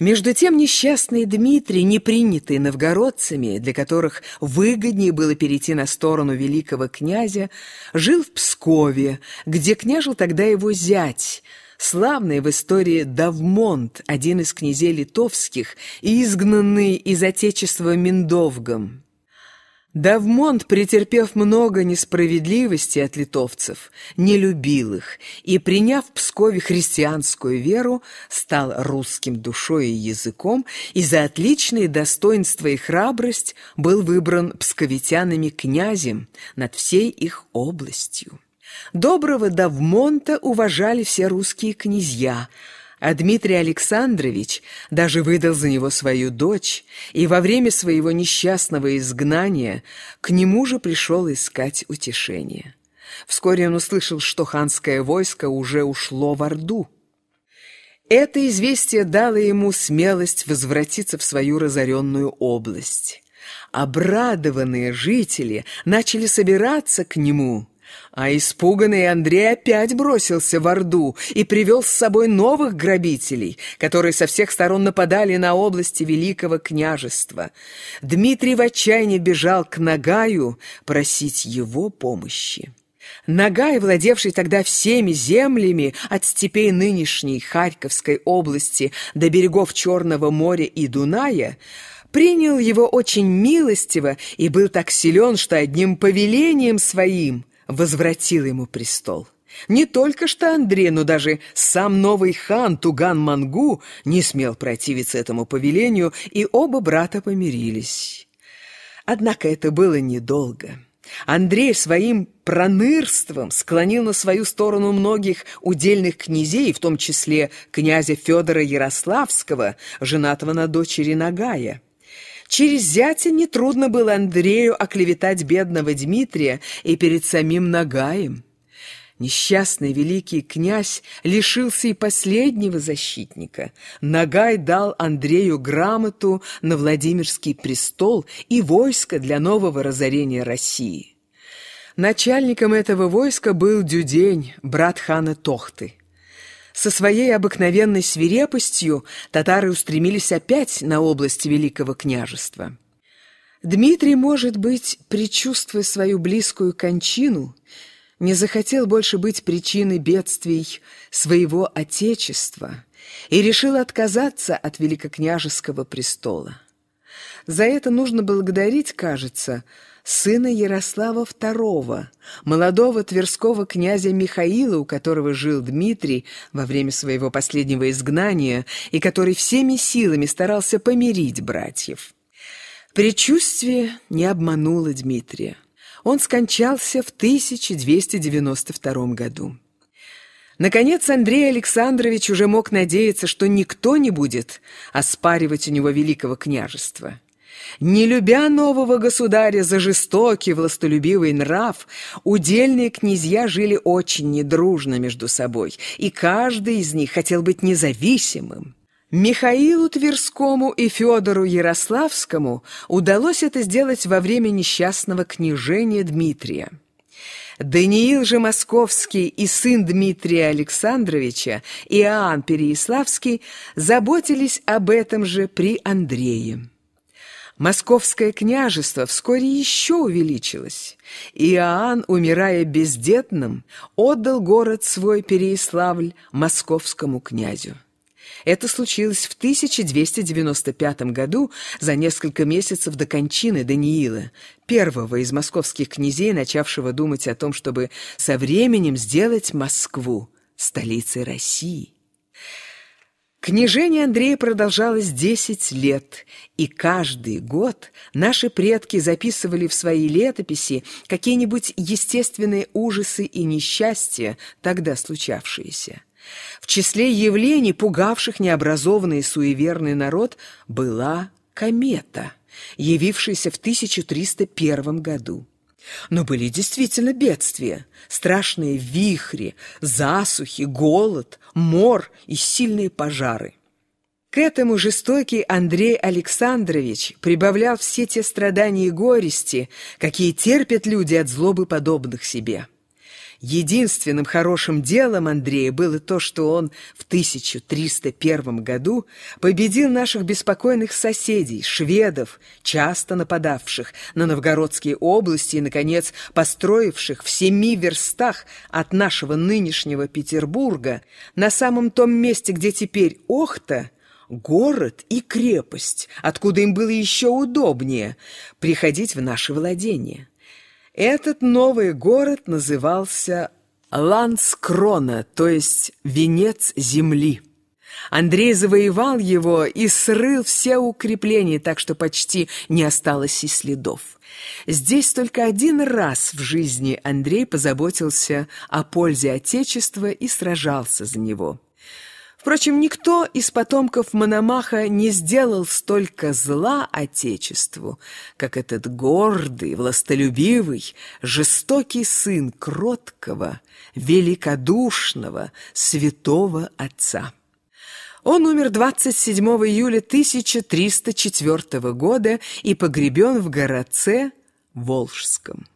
Между тем несчастный Дмитрий, не принятый новгородцами, для которых выгоднее было перейти на сторону великого князя, жил в Пскове, где княжил тогда его зять, славный в истории Давмонт, один из князей литовских и изгнанный из отечества Миндовгом. Давмонт, претерпев много несправедливости от литовцев, не любил их и, приняв в Пскове христианскую веру, стал русским душой и языком, и за отличные достоинства и храбрость был выбран псковитянами князем над всей их областью. Доброго Давмонта уважали все русские князья – а Дмитрий Александрович даже выдал за него свою дочь, и во время своего несчастного изгнания к нему же пришел искать утешение. Вскоре он услышал, что ханское войско уже ушло в Орду. Это известие дало ему смелость возвратиться в свою разоренную область. Обрадованные жители начали собираться к нему – а испуганный Андрей опять бросился в Орду и привел с собой новых грабителей, которые со всех сторон нападали на области Великого княжества. Дмитрий в отчаянии бежал к Нагаю просить его помощи. Нагай, владевший тогда всеми землями от степей нынешней Харьковской области до берегов Черного моря и Дуная, принял его очень милостиво и был так силен, что одним повелением своим – возвратил ему престол. Не только что Андрей, но даже сам новый хан Туган-Мангу не смел противиться этому повелению, и оба брата помирились. Однако это было недолго. Андрей своим пронырством склонил на свою сторону многих удельных князей, в том числе князя Федора Ярославского, женатого на дочери Нагая. Через зятя нетрудно было Андрею оклеветать бедного Дмитрия и перед самим Нагаем. Несчастный великий князь лишился и последнего защитника. Нагай дал Андрею грамоту на Владимирский престол и войско для нового разорения России. Начальником этого войска был Дюдень, брат хана Тохты. Со своей обыкновенной свирепостью татары устремились опять на область Великого княжества. Дмитрий, может быть, предчувствуя свою близкую кончину, не захотел больше быть причиной бедствий своего отечества и решил отказаться от великокняжеского престола. За это нужно благодарить, кажется, сына Ярослава II, молодого тверского князя Михаила, у которого жил Дмитрий во время своего последнего изгнания и который всеми силами старался помирить братьев. Предчувствие не обмануло Дмитрия. Он скончался в 1292 году. Наконец Андрей Александрович уже мог надеяться, что никто не будет оспаривать у него великого княжества. Не любя нового государя за жестокий властолюбивый нрав, удельные князья жили очень недружно между собой, и каждый из них хотел быть независимым. Михаилу Тверскому и Федору Ярославскому удалось это сделать во время несчастного княжения Дмитрия. Даниил же Московский и сын Дмитрия Александровича, Иоанн Переяславский, заботились об этом же при Андрее. Московское княжество вскоре еще увеличилось. Иоанн, умирая бездетным, отдал город свой Переяславль московскому князю. Это случилось в 1295 году, за несколько месяцев до кончины Даниила, первого из московских князей, начавшего думать о том, чтобы со временем сделать Москву столицей России. Княжение Андрея продолжалось десять лет, и каждый год наши предки записывали в свои летописи какие-нибудь естественные ужасы и несчастья, тогда случавшиеся. В числе явлений, пугавших необразованный и суеверный народ, была комета, явившаяся в 1301 году. Но были действительно бедствия, страшные вихри, засухи, голод, мор и сильные пожары. К этому жестокий Андрей Александрович прибавлял все те страдания и горести, какие терпят люди от злобы подобных себе. Единственным хорошим делом Андрея было то, что он в 1301 году победил наших беспокойных соседей, шведов, часто нападавших на новгородские области и, наконец, построивших в семи верстах от нашего нынешнего Петербурга, на самом том месте, где теперь Охта, город и крепость, откуда им было еще удобнее приходить в наши владения. Этот новый город назывался Ланскрона, то есть «Венец земли». Андрей завоевал его и срыл все укрепления, так что почти не осталось и следов. Здесь только один раз в жизни Андрей позаботился о пользе Отечества и сражался за него. Впрочем, никто из потомков Мономаха не сделал столько зла Отечеству, как этот гордый, властолюбивый, жестокий сын кроткого, великодушного, святого отца. Он умер 27 июля 1304 года и погребен в городце Волжском.